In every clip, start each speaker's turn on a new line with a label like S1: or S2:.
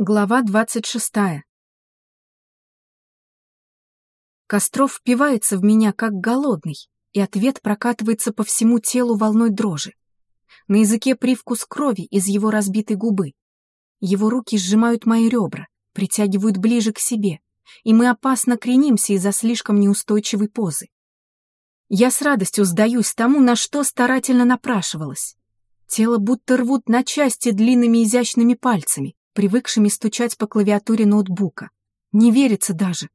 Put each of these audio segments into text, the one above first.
S1: Глава двадцать шестая. Костров впивается в меня, как голодный, и ответ прокатывается по всему телу волной дрожи. На языке привкус крови из его разбитой губы. Его руки сжимают мои ребра, притягивают ближе к себе, и мы опасно кренимся из-за слишком неустойчивой позы. Я с радостью сдаюсь тому, на что старательно напрашивалась. Тело будто рвут на части длинными изящными пальцами, привыкшими стучать по клавиатуре ноутбука. Не верится даже.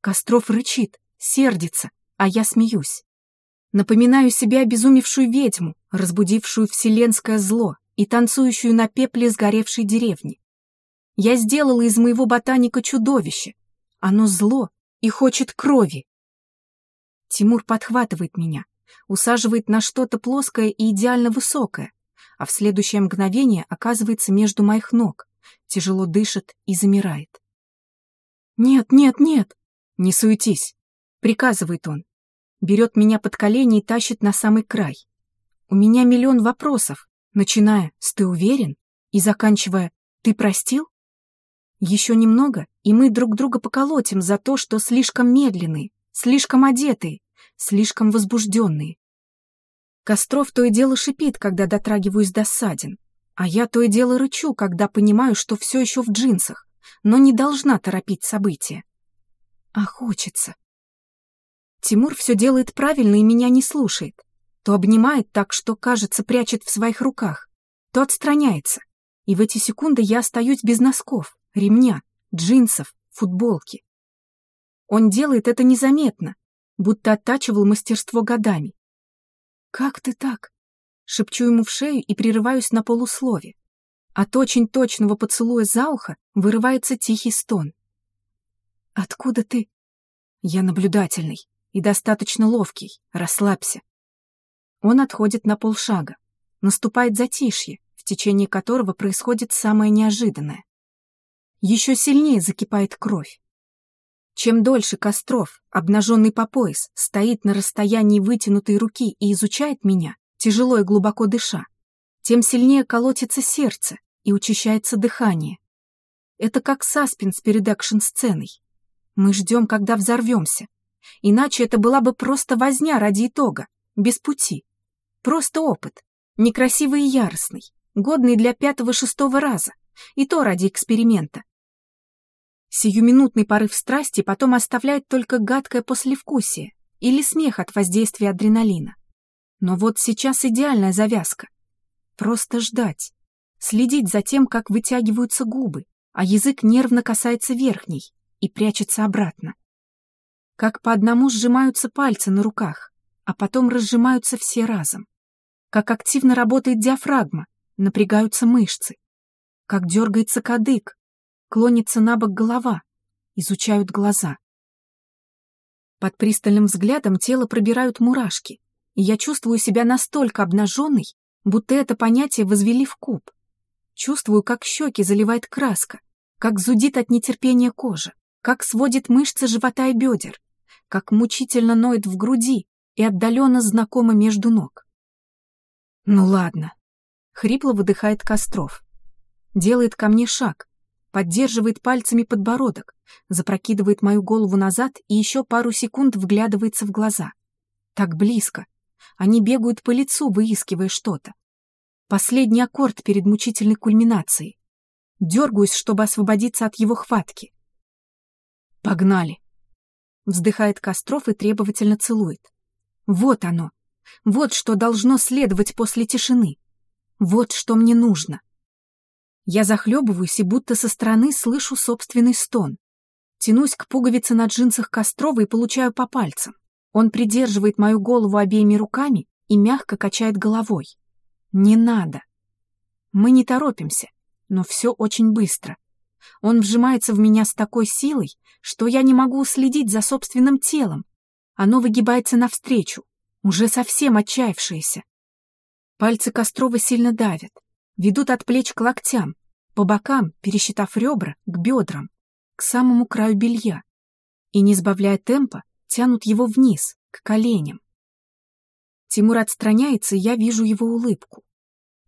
S1: Костров рычит, сердится, а я смеюсь. Напоминаю себе обезумевшую ведьму, разбудившую вселенское зло и танцующую на пепле сгоревшей деревни. Я сделала из моего ботаника чудовище. Оно зло и хочет крови. Тимур подхватывает меня, усаживает на что-то плоское и идеально высокое, а в следующее мгновение оказывается между моих ног, тяжело дышит и замирает. «Нет, нет, нет! Не суетись!» — приказывает он. Берет меня под колени и тащит на самый край. У меня миллион вопросов, начиная с «ты уверен?» и заканчивая «ты простил?» Еще немного, и мы друг друга поколотим за то, что слишком медленные, слишком одетые, слишком возбужденные. Костров то и дело шипит, когда дотрагиваюсь до ссадин. А я то и дело рычу, когда понимаю, что все еще в джинсах, но не должна торопить события. А хочется. Тимур все делает правильно и меня не слушает. То обнимает так, что, кажется, прячет в своих руках, то отстраняется. И в эти секунды я остаюсь без носков, ремня, джинсов, футболки. Он делает это незаметно, будто оттачивал мастерство годами. «Как ты так?» Шепчу ему в шею и прерываюсь на полуслове. От очень точного поцелуя за ухо вырывается тихий стон. «Откуда ты?» «Я наблюдательный и достаточно ловкий. Расслабься». Он отходит на полшага. Наступает затишье, в течение которого происходит самое неожиданное. Еще сильнее закипает кровь. Чем дольше Костров, обнаженный по пояс, стоит на расстоянии вытянутой руки и изучает меня, тяжело и глубоко дыша, тем сильнее колотится сердце и учащается дыхание. Это как саспенс перед экшн-сценой. Мы ждем, когда взорвемся. Иначе это была бы просто возня ради итога, без пути. Просто опыт, некрасивый и яростный, годный для пятого-шестого раза, и то ради эксперимента. Сиюминутный порыв страсти потом оставляет только гадкое послевкусие или смех от воздействия адреналина. Но вот сейчас идеальная завязка. Просто ждать. Следить за тем, как вытягиваются губы, а язык нервно касается верхней и прячется обратно. Как по одному сжимаются пальцы на руках, а потом разжимаются все разом. Как активно работает диафрагма, напрягаются мышцы. Как дергается кадык, клонится на бок голова, изучают глаза. Под пристальным взглядом тело пробирают мурашки, я чувствую себя настолько обнаженной, будто это понятие возвели в куб. Чувствую, как щеки заливает краска, как зудит от нетерпения кожа, как сводит мышцы живота и бедер, как мучительно ноет в груди и отдаленно знакомо между ног. «Ну ладно», — хрипло выдыхает Костров. Делает ко мне шаг, поддерживает пальцами подбородок, запрокидывает мою голову назад и еще пару секунд вглядывается в глаза. Так близко, они бегают по лицу, выискивая что-то. Последний аккорд перед мучительной кульминацией. Дергаюсь, чтобы освободиться от его хватки. «Погнали!» Вздыхает Костров и требовательно целует. «Вот оно! Вот что должно следовать после тишины! Вот что мне нужно!» Я захлебываюсь и будто со стороны слышу собственный стон. Тянусь к пуговице на джинсах Кострова и получаю по пальцам. Он придерживает мою голову обеими руками и мягко качает головой. Не надо. Мы не торопимся, но все очень быстро. Он вжимается в меня с такой силой, что я не могу следить за собственным телом. Оно выгибается навстречу, уже совсем отчаявшееся. Пальцы Кострова сильно давят, ведут от плеч к локтям, по бокам, пересчитав ребра, к бедрам, к самому краю белья. И, не сбавляя темпа, тянут его вниз, к коленям. Тимур отстраняется, и я вижу его улыбку.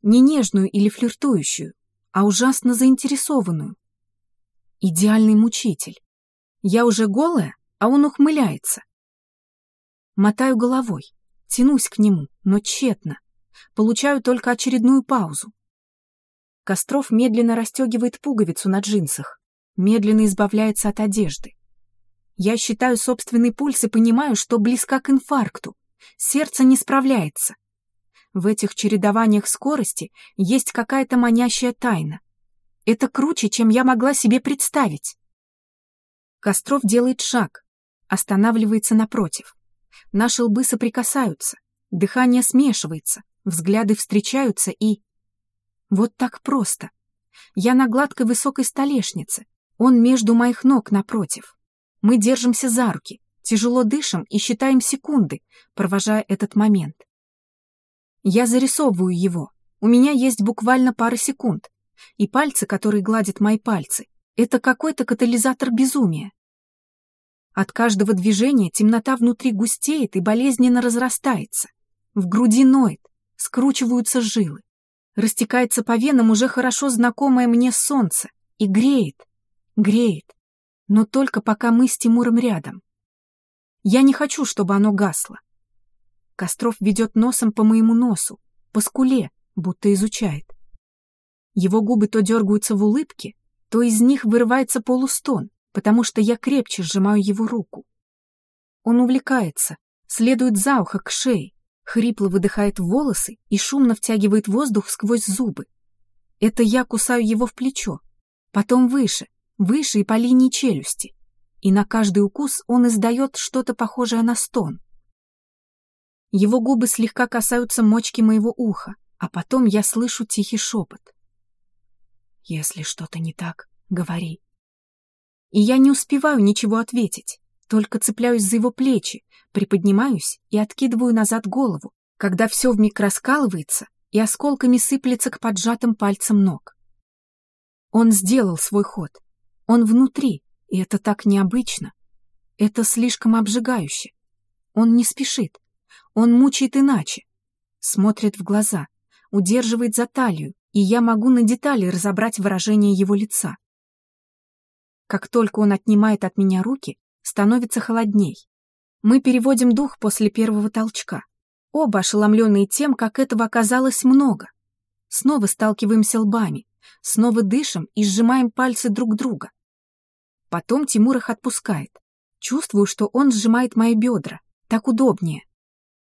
S1: Не нежную или флиртующую, а ужасно заинтересованную, Идеальный мучитель. Я уже голая, а он ухмыляется. Мотаю головой, тянусь к нему, но тщетно. Получаю только очередную паузу. Костров медленно расстегивает пуговицу на джинсах, медленно избавляется от одежды. Я считаю собственный пульс и понимаю, что близка к инфаркту. Сердце не справляется. В этих чередованиях скорости есть какая-то манящая тайна. Это круче, чем я могла себе представить. Костров делает шаг, останавливается напротив. Наши лбы соприкасаются, дыхание смешивается, взгляды встречаются и... Вот так просто. Я на гладкой высокой столешнице, он между моих ног напротив. Мы держимся за руки, тяжело дышим и считаем секунды, провожая этот момент. Я зарисовываю его. У меня есть буквально пара секунд. И пальцы, которые гладят мои пальцы, это какой-то катализатор безумия. От каждого движения темнота внутри густеет и болезненно разрастается. В груди ноет, скручиваются жилы. Растекается по венам уже хорошо знакомое мне солнце и греет, греет, но только пока мы с Тимуром рядом. Я не хочу, чтобы оно гасло. Костров ведет носом по моему носу, по скуле, будто изучает. Его губы то дергаются в улыбке, то из них вырывается полустон, потому что я крепче сжимаю его руку. Он увлекается, следует за ухо к шее, хрипло выдыхает волосы и шумно втягивает воздух сквозь зубы. Это я кусаю его в плечо, потом выше, выше и по линии челюсти, и на каждый укус он издает что-то похожее на стон. Его губы слегка касаются мочки моего уха, а потом я слышу тихий шепот. «Если что-то не так, говори». И я не успеваю ничего ответить, только цепляюсь за его плечи, приподнимаюсь и откидываю назад голову, когда все вмиг раскалывается и осколками сыплется к поджатым пальцам ног. Он сделал свой ход. Он внутри, и это так необычно. Это слишком обжигающе. Он не спешит, он мучает иначе. Смотрит в глаза, удерживает за талию, и я могу на детали разобрать выражение его лица. Как только он отнимает от меня руки, становится холодней. Мы переводим дух после первого толчка. Оба ошеломленные тем, как этого оказалось много. Снова сталкиваемся лбами, снова дышим и сжимаем пальцы друг друга. Потом Тимур их отпускает. Чувствую, что он сжимает мои бедра. Так удобнее.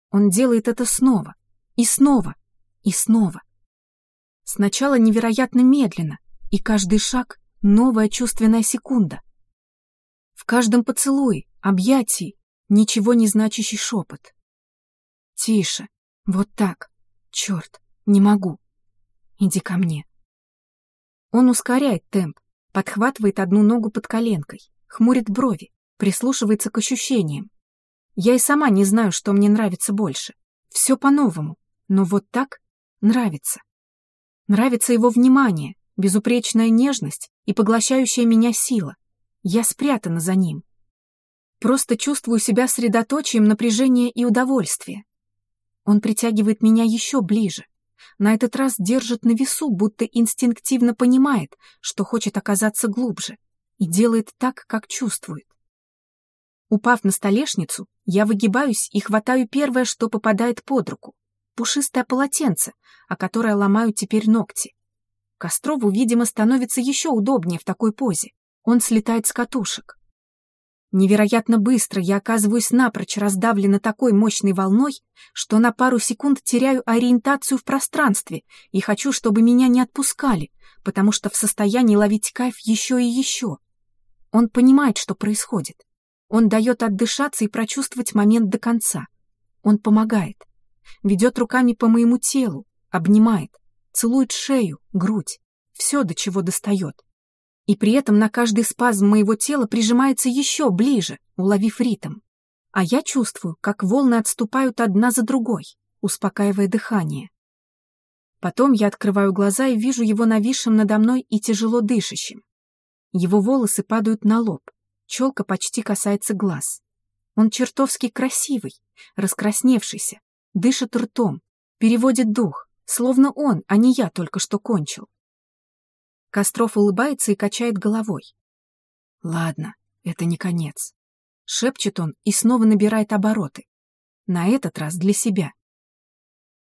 S1: Он делает это снова, и снова, и снова. Сначала невероятно медленно, и каждый шаг — новая чувственная секунда. В каждом поцелуе, объятии, ничего не значащий шепот. Тише, вот так. Черт, не могу. Иди ко мне. Он ускоряет темп, подхватывает одну ногу под коленкой, хмурит брови, прислушивается к ощущениям. Я и сама не знаю, что мне нравится больше. Все по-новому, но вот так нравится. Нравится его внимание, безупречная нежность и поглощающая меня сила. Я спрятана за ним. Просто чувствую себя средоточием напряжения и удовольствия. Он притягивает меня еще ближе. На этот раз держит на весу, будто инстинктивно понимает, что хочет оказаться глубже, и делает так, как чувствует. Упав на столешницу, я выгибаюсь и хватаю первое, что попадает под руку. Пушистое полотенце, о которое ломаю теперь ногти. Кострову, видимо, становится еще удобнее в такой позе. Он слетает с катушек. Невероятно быстро я оказываюсь напрочь раздавлена такой мощной волной, что на пару секунд теряю ориентацию в пространстве и хочу, чтобы меня не отпускали, потому что в состоянии ловить кайф еще и еще. Он понимает, что происходит. Он дает отдышаться и прочувствовать момент до конца. Он помогает. Ведет руками по моему телу, обнимает, целует шею, грудь, все, до чего достает. И при этом на каждый спазм моего тела прижимается еще ближе, уловив ритм. А я чувствую, как волны отступают одна за другой, успокаивая дыхание. Потом я открываю глаза и вижу его нависшим надо мной и тяжело дышащим. Его волосы падают на лоб, Челка почти касается глаз. Он чертовски красивый, раскрасневшийся, дышит ртом, переводит дух, словно он, а не я только что кончил. Костров улыбается и качает головой. Ладно, это не конец. Шепчет он и снова набирает обороты. На этот раз для себя.